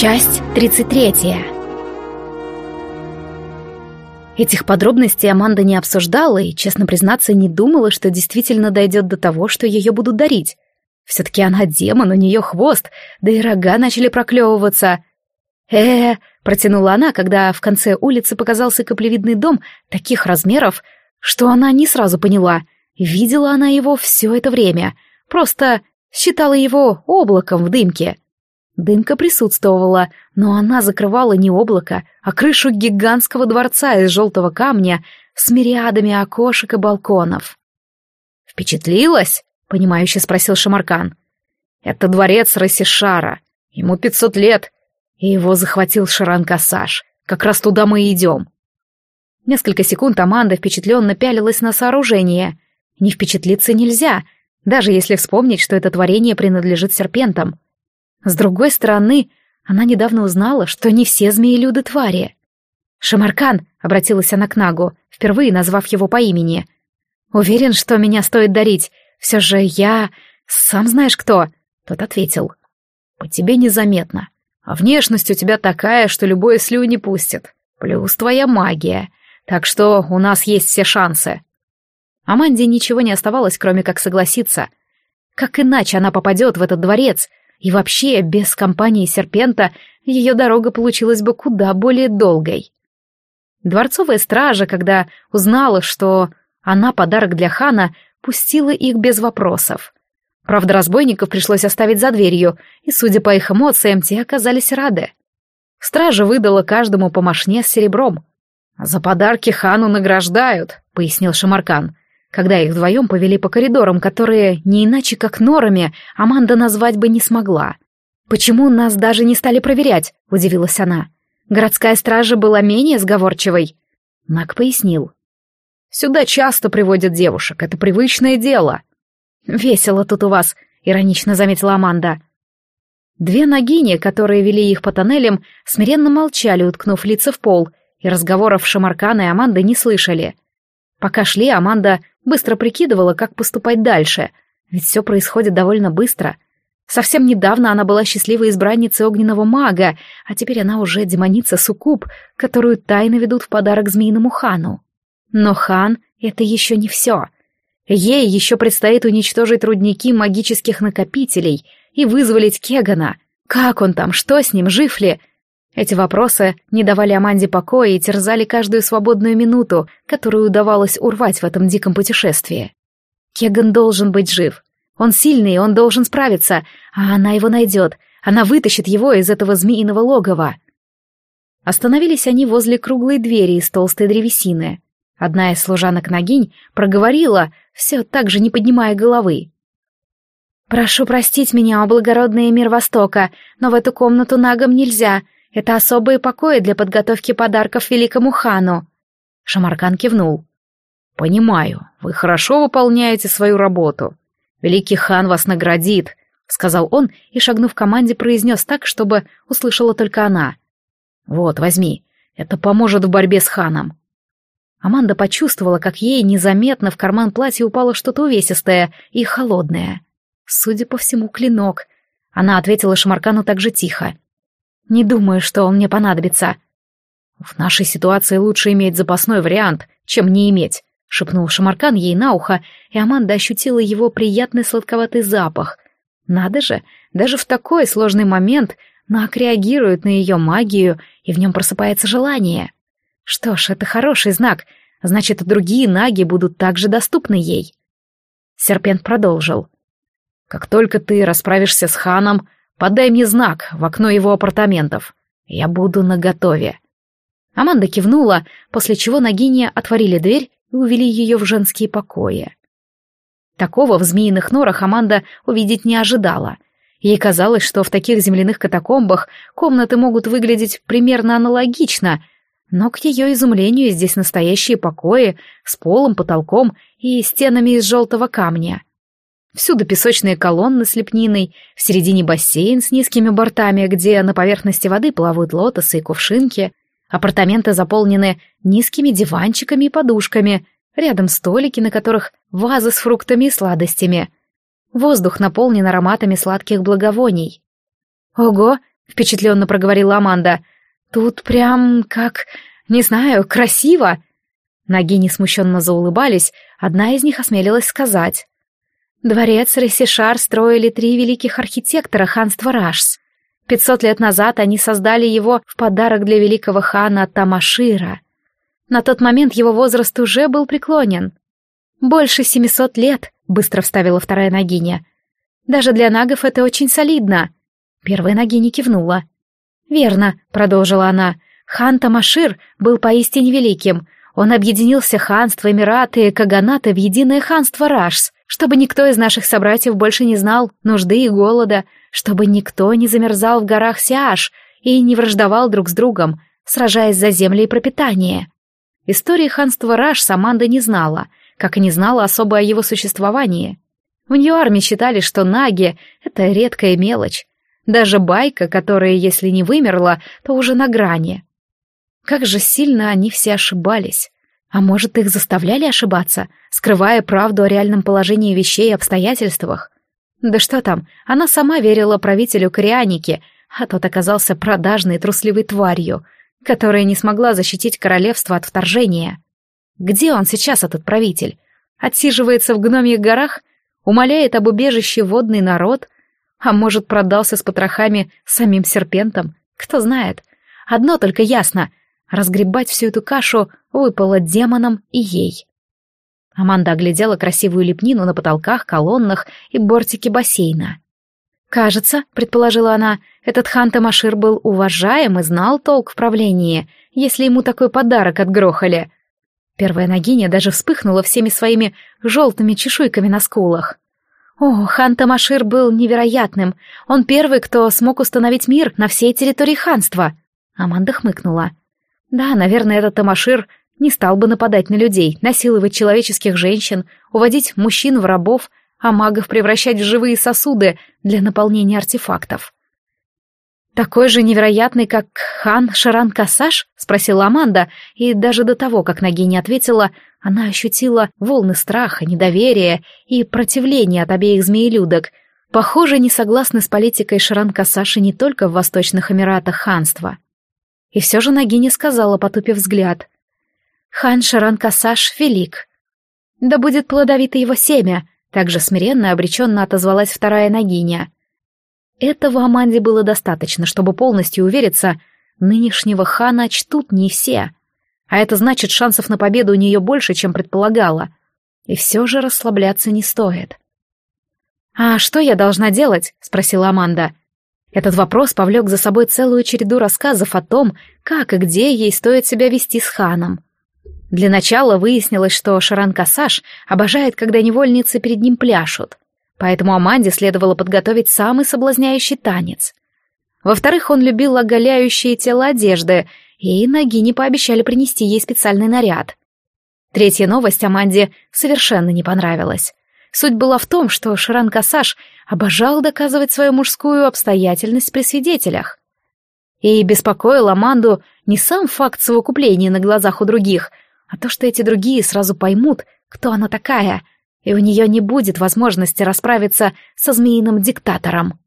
Часть 33. Этих подробностей Аманда не обсуждала и, честно признаться, не думала, что действительно дойдет до того, что ее будут дарить. Все-таки она демон, у нее хвост, да и рога начали проклевываться. э, -э протянула она, когда в конце улицы показался каплевидный дом таких размеров, что она не сразу поняла. Видела она его все это время, просто считала его облаком в дымке. Дымка присутствовала, но она закрывала не облако, а крышу гигантского дворца из желтого камня с мириадами окошек и балконов. «Впечатлилась?» — понимающе спросил Шамаркан. «Это дворец Расишара. Ему пятьсот лет, и его захватил Шаран-Кассаж. Как раз туда мы и идем». Несколько секунд Аманда впечатленно пялилась на сооружение. Не впечатлиться нельзя, даже если вспомнить, что это творение принадлежит серпентам. С другой стороны, она недавно узнала, что не все змеи-люды твари. «Шамаркан», — обратилась она к Нагу, впервые назвав его по имени. «Уверен, что меня стоит дарить. Все же я... Сам знаешь кто?» Тот ответил. «По тебе незаметно. А внешность у тебя такая, что любое слюни пустит. Плюс твоя магия. Так что у нас есть все шансы». Аманде ничего не оставалось, кроме как согласиться. Как иначе она попадет в этот дворец, и вообще, без компании Серпента ее дорога получилась бы куда более долгой. Дворцовая стража, когда узнала, что она подарок для хана, пустила их без вопросов. Правда, разбойников пришлось оставить за дверью, и, судя по их эмоциям, те оказались рады. Стража выдала каждому по мошне с серебром. «За подарки хану награждают», — пояснил Шамаркан когда их вдвоем повели по коридорам, которые, не иначе как норами, Аманда назвать бы не смогла. «Почему нас даже не стали проверять?» — удивилась она. «Городская стража была менее сговорчивой». Нак пояснил. «Сюда часто приводят девушек, это привычное дело». «Весело тут у вас», — иронично заметила Аманда. Две ногини, которые вели их по тоннелям, смиренно молчали, уткнув лица в пол, и разговоров Шамаркана и Аманды не слышали. Пока шли, Аманда быстро прикидывала, как поступать дальше, ведь все происходит довольно быстро. Совсем недавно она была счастливой избранницей огненного мага, а теперь она уже демоница Сукуб, которую тайно ведут в подарок змеиному хану. Но хан — это еще не все. Ей еще предстоит уничтожить рудники магических накопителей и вызволить Кегана. Как он там, что с ним, жив ли? Эти вопросы не давали Аманде покоя и терзали каждую свободную минуту, которую удавалось урвать в этом диком путешествии. Кеган должен быть жив. Он сильный, он должен справиться, а она его найдет. Она вытащит его из этого змеиного логова. Остановились они возле круглой двери из толстой древесины. Одна из служанок-ногинь проговорила, все так же не поднимая головы. «Прошу простить меня, о благородный мир Востока, но в эту комнату нагам нельзя. Это особые покои для подготовки подарков великому хану. Шамаркан кивнул. Понимаю, вы хорошо выполняете свою работу. Великий хан вас наградит, сказал он и, шагнув команде, произнес так, чтобы услышала только она. Вот, возьми, это поможет в борьбе с ханом. Аманда почувствовала, как ей незаметно в карман платья упало что-то увесистое и холодное. Судя по всему, клинок. Она ответила Шамаркану так же тихо. Не думаю, что он мне понадобится. В нашей ситуации лучше иметь запасной вариант, чем не иметь, шепнул Шамаркан ей на ухо, и Аманда ощутила его приятный сладковатый запах. Надо же, даже в такой сложный момент Нак реагирует на ее магию, и в нем просыпается желание. Что ж, это хороший знак, значит, другие наги будут также доступны ей. Серпент продолжил. «Как только ты расправишься с ханом, Подай мне знак в окно его апартаментов. Я буду наготове». Аманда кивнула, после чего Нагиния отворили дверь и увели ее в женские покои. Такого в змеиных норах Аманда увидеть не ожидала. Ей казалось, что в таких земляных катакомбах комнаты могут выглядеть примерно аналогично, но к ее изумлению здесь настоящие покои с полом, потолком и стенами из желтого камня. Всюду песочные колонны с лепниной, в середине бассейн с низкими бортами, где на поверхности воды плавают лотосы и кувшинки. Апартаменты заполнены низкими диванчиками и подушками, рядом столики, на которых вазы с фруктами и сладостями. Воздух наполнен ароматами сладких благовоний. «Ого, впечатленно проговорила Аманда. Тут прям как, не знаю, красиво. Нагини смущенно заулыбались, одна из них осмелилась сказать. Дворец Ресишар строили три великих архитектора ханства Рашс. Пятьсот лет назад они создали его в подарок для великого хана Тамашира. На тот момент его возраст уже был преклонен. «Больше семисот лет», — быстро вставила вторая ногиня. «Даже для нагов это очень солидно». Первая ногиня кивнула. «Верно», — продолжила она, — «хан Тамашир был поистине великим. Он объединил все ханства, эмираты и каганаты в единое ханство Рашс, чтобы никто из наших собратьев больше не знал нужды и голода, чтобы никто не замерзал в горах Сиаш и не враждовал друг с другом, сражаясь за земли и пропитание. Истории ханства Раш Саманда не знала, как и не знала особо о его существовании. В Нью-Арме считали, что наги — это редкая мелочь. Даже байка, которая, если не вымерла, то уже на грани. Как же сильно они все ошибались. А может, их заставляли ошибаться, скрывая правду о реальном положении вещей и обстоятельствах? Да что там, она сама верила правителю Корианики, а тот оказался продажной трусливой тварью, которая не смогла защитить королевство от вторжения. Где он сейчас, этот правитель? Отсиживается в гномьих горах? Умоляет об убежище водный народ? А может, продался с потрохами самим серпентом? Кто знает. Одно только ясно — разгребать всю эту кашу выпало демонам и ей. Аманда оглядела красивую лепнину на потолках, колоннах и бортике бассейна. «Кажется», — предположила она, — «этот хан Тамашир был уважаем и знал толк в правлении, если ему такой подарок отгрохали». Первая ногиня даже вспыхнула всеми своими желтыми чешуйками на скулах. О, хан Тамашир был невероятным. Он первый, кто смог установить мир на всей территории ханства. Аманда хмыкнула. Да, наверное, этот Тамашир не стал бы нападать на людей, насиловать человеческих женщин, уводить мужчин в рабов, а магов превращать в живые сосуды для наполнения артефактов. «Такой же невероятный, как хан Шаран Касаш?» — спросила Аманда, и даже до того, как Наги ответила, она ощутила волны страха, недоверия и противления от обеих змеелюдок. Похоже, не согласны с политикой Шаран Касаши не только в Восточных Эмиратах ханства. И все же Наги сказала, потупив взгляд. Хан Шаран Касаш велик. Да будет плодовито его семя, также смиренно и обреченно отозвалась вторая Нагиня. Этого Аманде было достаточно, чтобы полностью увериться, нынешнего хана чтут не все. А это значит, шансов на победу у нее больше, чем предполагала. И все же расслабляться не стоит. «А что я должна делать?» — спросила Аманда. Этот вопрос повлек за собой целую череду рассказов о том, как и где ей стоит себя вести с ханом. Для начала выяснилось, что Шаран Касаш обожает, когда невольницы перед ним пляшут, поэтому Аманде следовало подготовить самый соблазняющий танец. Во-вторых, он любил оголяющие тело одежды, и ноги не пообещали принести ей специальный наряд. Третья новость Аманде совершенно не понравилась. Суть была в том, что Шаран Касаш обожал доказывать свою мужскую обстоятельность при свидетелях. И беспокоил Аманду не сам факт совокупления на глазах у других, а то, что эти другие сразу поймут, кто она такая, и у нее не будет возможности расправиться со змеиным диктатором.